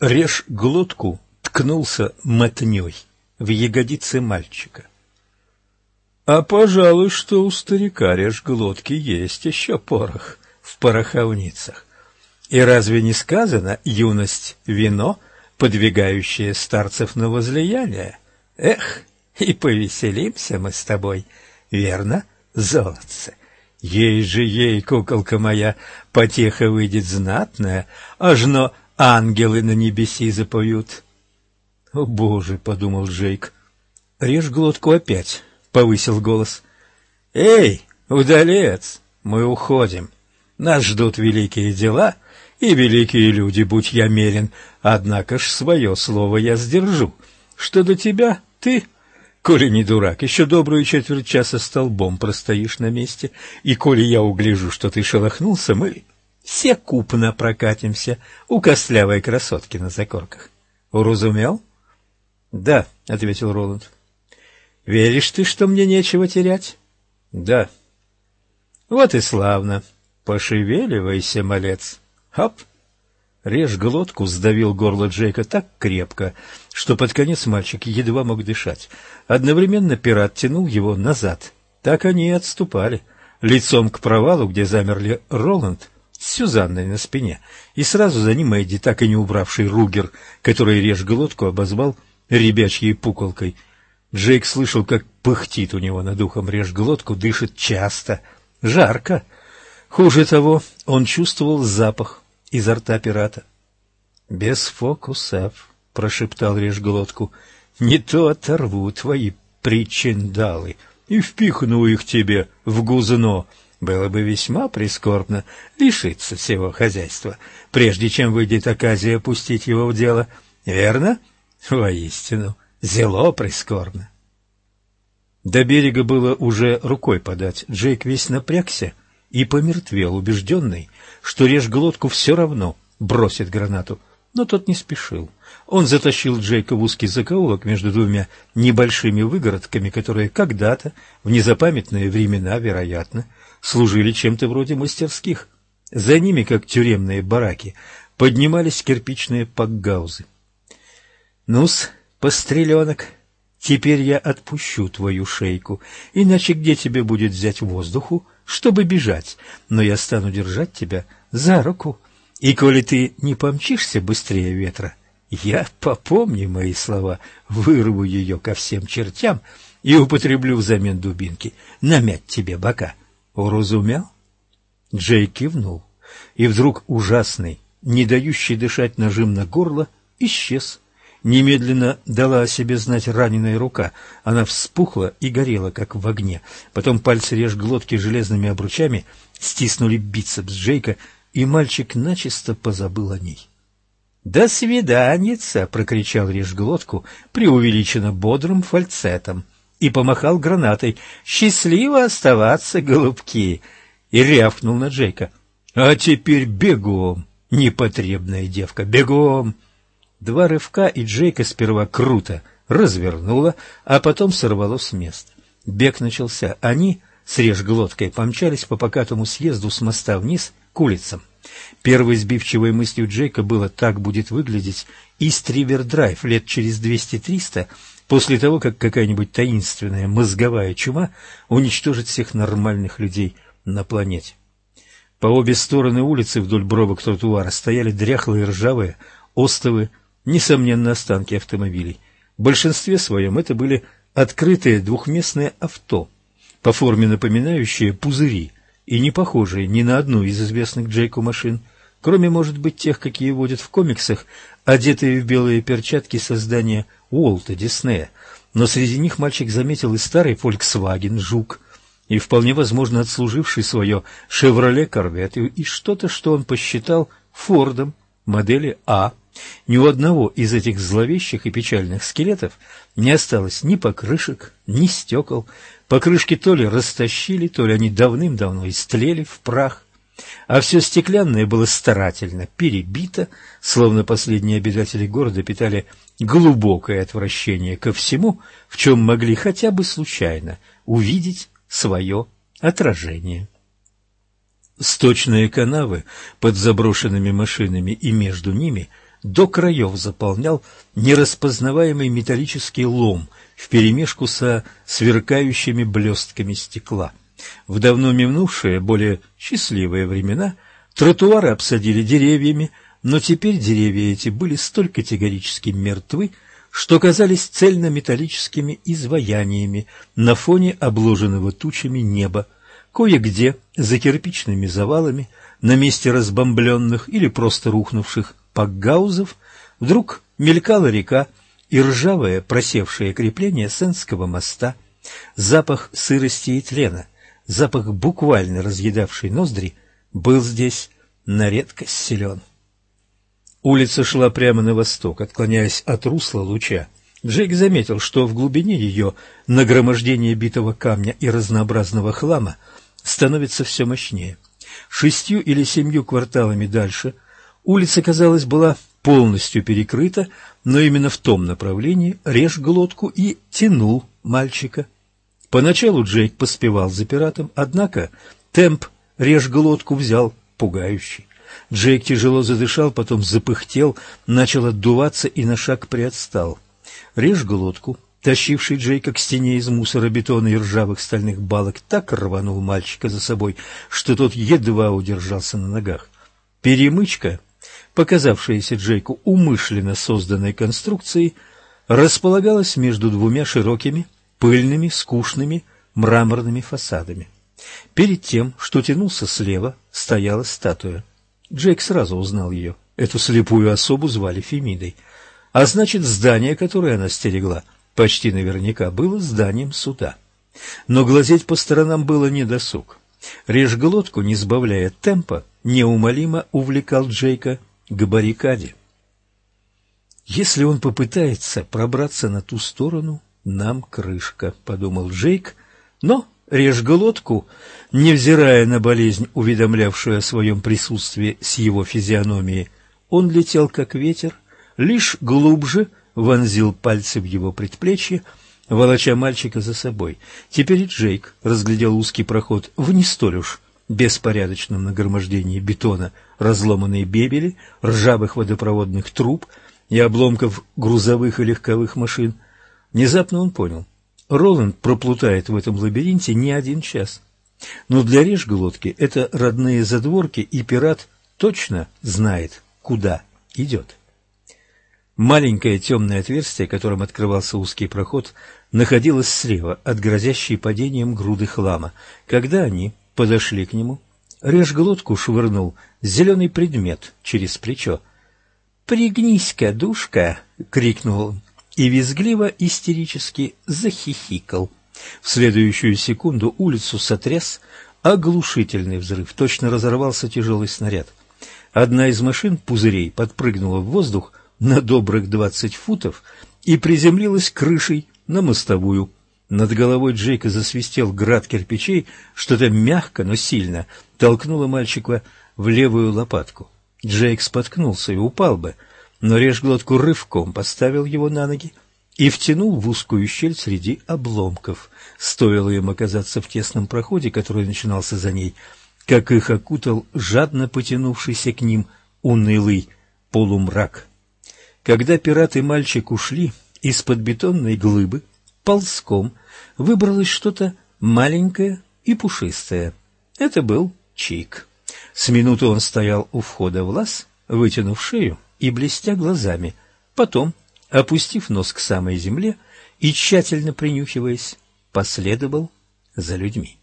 Режь глотку ткнулся мотней в ягодицы мальчика. А, пожалуй, что у старика режь глотки есть еще порох в пороховницах. И разве не сказано «юность — вино, подвигающее старцев на возлияние»? Эх, и повеселимся мы с тобой, верно, золотце? Ей же ей, куколка моя, потеха выйдет знатная, аж но ангелы на небеси запоют. — О, Боже! — подумал Джейк. — Режь глотку опять, — повысил голос. — Эй, удалец, мы уходим. Нас ждут великие дела и великие люди, будь я мерен. Однако ж свое слово я сдержу. Что до тебя, ты Коли не дурак, еще добрую четверть часа столбом простоишь на месте, и коли я угляжу, что ты шелохнулся, мы все купно прокатимся у костлявой красотки на закорках. Уразумел? — Да, — ответил Роланд. — Веришь ты, что мне нечего терять? — Да. — Вот и славно. Пошевеливайся, малец. Хоп! Режь глотку сдавил горло Джейка так крепко, что под конец мальчик едва мог дышать. Одновременно пират тянул его назад. Так они и отступали, лицом к провалу, где замерли Роланд с Сюзанной на спине, и сразу за ним Эдди, так и не убравший Ругер, который режь глотку обозвал ребячьей пуколкой. Джейк слышал, как пыхтит у него над ухом режь глотку, дышит часто, жарко. Хуже того, он чувствовал запах изо рта пирата. — Без фокусов, — прошептал Режглотку, — не то оторву твои причиндалы и впихну их тебе в гузно. Было бы весьма прискорбно лишиться всего хозяйства, прежде чем выйдет оказия пустить его в дело. Верно? Воистину, зело прискорбно. До берега было уже рукой подать. Джейк весь напрягся и помертвел, убежденный, что режь глотку все равно бросит гранату. Но тот не спешил. Он затащил Джейка в узкий закоулок между двумя небольшими выгородками, которые когда-то, в незапамятные времена, вероятно, служили чем-то вроде мастерских. За ними, как тюремные бараки, поднимались кирпичные пакгаузы. «Ну-с, постреленок, теперь я отпущу твою шейку, иначе где тебе будет взять воздуху, чтобы бежать, но я стану держать тебя за руку, и коли ты не помчишься быстрее ветра, я, попомни мои слова, вырву ее ко всем чертям и употреблю взамен дубинки намять тебе бока. Уразумел? Джей кивнул, и вдруг ужасный, не дающий дышать нажим на горло, исчез. Немедленно дала о себе знать раненая рука. Она вспухла и горела, как в огне. Потом пальцы реж глотки железными обручами стиснули бицепс Джейка, и мальчик начисто позабыл о ней. «До свиданица!» — прокричал режглотку преувеличенно бодрым фальцетом и помахал гранатой. «Счастливо оставаться, голубки!» и рявкнул на Джейка. «А теперь бегом, непотребная девка, бегом!» Два рывка, и Джейка сперва круто развернула, а потом сорвало с места. Бег начался. Они с режглоткой помчались по покатому съезду с моста вниз к улицам. Первой сбивчивой мыслью Джейка было «так будет выглядеть Ист-Ривер-Драйв лет через двести-триста, после того, как какая-нибудь таинственная мозговая чума уничтожит всех нормальных людей на планете». По обе стороны улицы вдоль бровок тротуара стояли дряхлые ржавые остовы несомненно, останки автомобилей. В большинстве своем это были открытые двухместные авто, по форме напоминающие пузыри и не похожие ни на одну из известных Джейку машин, кроме, может быть, тех, какие водят в комиксах, одетые в белые перчатки создания Уолта Диснея. Но среди них мальчик заметил и старый Volkswagen «Жук», и вполне возможно отслуживший свое «Шевроле Корвет» и что-то, что он посчитал Фордом модели А ни у одного из этих зловещих и печальных скелетов не осталось ни покрышек, ни стекол. Покрышки то ли растащили, то ли они давным-давно истлели в прах, а все стеклянное было старательно перебито, словно последние обитатели города питали глубокое отвращение ко всему, в чем могли хотя бы случайно увидеть свое отражение. Сточные канавы под заброшенными машинами и между ними до краев заполнял нераспознаваемый металлический лом вперемешку со сверкающими блестками стекла. В давно минувшие, более счастливые времена тротуары обсадили деревьями, но теперь деревья эти были столь категорически мертвы, что казались цельнометаллическими изваяниями на фоне обложенного тучами неба. Кое-где, за кирпичными завалами, на месте разбомбленных или просто рухнувших пакгаузов, вдруг мелькала река и ржавое просевшее крепление Сенского моста, запах сырости и тлена, запах буквально разъедавший ноздри, был здесь на редкость силен. Улица шла прямо на восток, отклоняясь от русла луча. Джейк заметил, что в глубине ее нагромождение битого камня и разнообразного хлама становится все мощнее. Шестью или семью кварталами дальше улица, казалось, была полностью перекрыта, но именно в том направлении режь глотку и тянул мальчика. Поначалу Джейк поспевал за пиратом, однако темп режь глотку взял пугающий. Джейк тяжело задышал, потом запыхтел, начал отдуваться и на шаг приотстал. Режь глотку, тащивший Джейка к стене из мусора, бетона и ржавых стальных балок, так рванул мальчика за собой, что тот едва удержался на ногах. Перемычка, показавшаяся Джейку умышленно созданной конструкцией, располагалась между двумя широкими, пыльными, скучными мраморными фасадами. Перед тем, что тянулся слева, стояла статуя. Джейк сразу узнал ее. Эту слепую особу звали Фемидой. А значит, здание, которое она стерегла, почти наверняка было зданием суда. Но глазеть по сторонам было недосуг. Режь глотку, не сбавляя темпа, неумолимо увлекал Джейка к баррикаде. «Если он попытается пробраться на ту сторону, нам крышка», — подумал Джейк, но режь глотку, невзирая на болезнь, уведомлявшую о своем присутствии с его физиономией, он летел как ветер, лишь глубже вонзил пальцы в его предплечье, волоча мальчика за собой. Теперь Джейк разглядел узкий проход в не столь уж беспорядочном нагромождении бетона, разломанной бебели, ржавых водопроводных труб и обломков грузовых и легковых машин. Внезапно он понял — Роланд проплутает в этом лабиринте не один час. Но для режглотки это родные задворки, и пират точно знает, куда идет. Маленькое темное отверстие, которым открывался узкий проход, находилось слева от грозящей падением груды хлама. Когда они подошли к нему, режглотку швырнул зеленый предмет через плечо. «Пригнись-ка, душка!» — крикнул он и визгливо-истерически захихикал. В следующую секунду улицу сотряс оглушительный взрыв. Точно разорвался тяжелый снаряд. Одна из машин пузырей подпрыгнула в воздух на добрых двадцать футов и приземлилась крышей на мостовую. Над головой Джейка засвистел град кирпичей, что-то мягко, но сильно толкнуло мальчика в левую лопатку. Джейк споткнулся и упал бы, но режглотку рывком поставил его на ноги и втянул в узкую щель среди обломков. Стоило им оказаться в тесном проходе, который начинался за ней, как их окутал жадно потянувшийся к ним унылый полумрак. Когда пират и мальчик ушли, из-под бетонной глыбы ползком выбралось что-то маленькое и пушистое. Это был Чик. С минуты он стоял у входа в лаз, вытянув шею и блестя глазами, потом, опустив нос к самой земле и тщательно принюхиваясь, последовал за людьми.